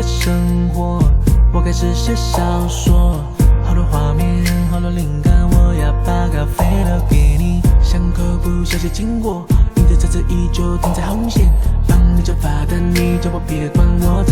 的生活，我开始写小说，好多画面，好多灵感，我要把咖啡留给你。巷口不小心经过，你的车子依旧停在红线，帮你叫罚单，你叫我别管，我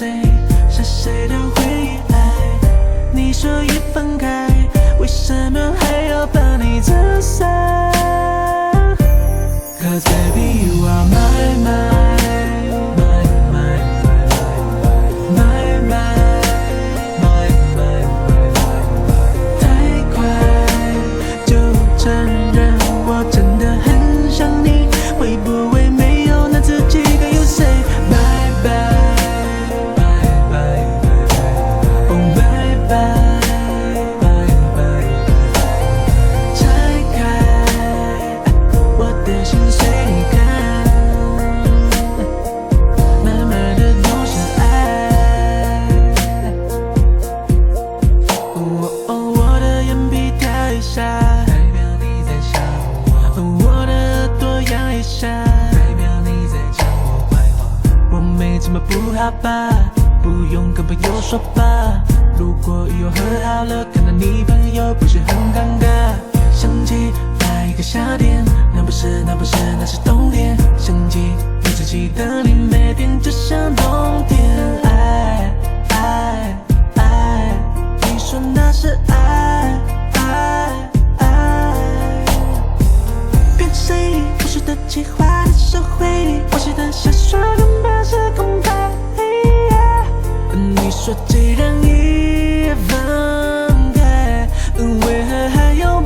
谁？是谁的怎么不好吧？不用跟朋友说吧。如果以后和好了，看到你朋友不是很尴尬？想起那一个夏天，那不是，那不是，那是冬天。想起你自己的脸，每天就像冬天。爱爱爱，你说那是爱爱爱。变谁？不是的计划的社会，我写的小说既然已分开，为何还要